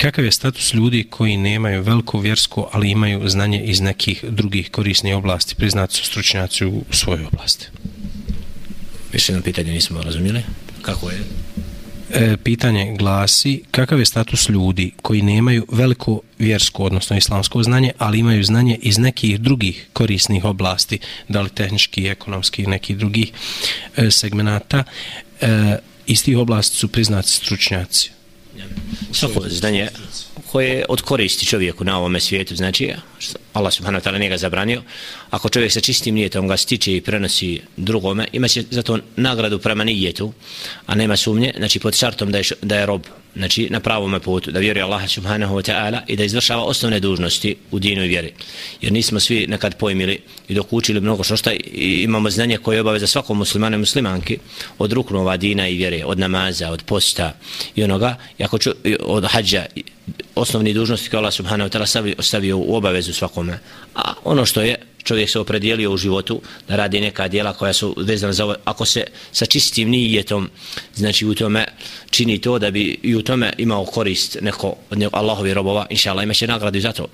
kakav je status ljudi koji nemaju veliko vjersko, ali imaju znanje iz nekih drugih korisnih oblasti, priznati su stručnjaci u svojoj oblasti? Više na pitanje nismo razumijeli. Kako je? E, pitanje glasi kakav je status ljudi koji nemaju veliko vjersko, odnosno islamsko znanje, ali imaju znanje iz nekih drugih korisnih oblasti, da li tehnički, ekonomski, nekih drugih e, segmenata, e, iz tih oblasti su priznati stručnjaci. Svako znanje koje od koristi čovjeku na ovome svijetu, znači Allah subhanahu wa ta'ala njega zabranio, ako čovjek sa čistim nijetom ga stiče i prenosi drugome, ima će za to nagradu prema nijetu, a nema sumnje, znači pod šartom da je, da je rob, znači na pravome putu, da vjeruje Allah subhanahu wa ta'ala i da izvršava osnovne dužnosti u dinu i vjeri. Jer nismo svi nekad pojmili i dok učili mnogo što šta imamo znanje koje je obaveza svakom muslimanu i muslimanki od ruknova dina i vjere, od namaza, od posta i onoga, i ako ču, od hađa, osnovni dužnosti koje Allah subhanahu wa ta'ala stavio u obavezu svakome. A ono što je čovjek se opredijelio u životu da radi neka djela koja su vezana za ovo, ako se sa čistim nijetom, znači u tome čini to da bi i u tome imao korist neko od Allahovi robova, inša Allah, imaće nagradu za to.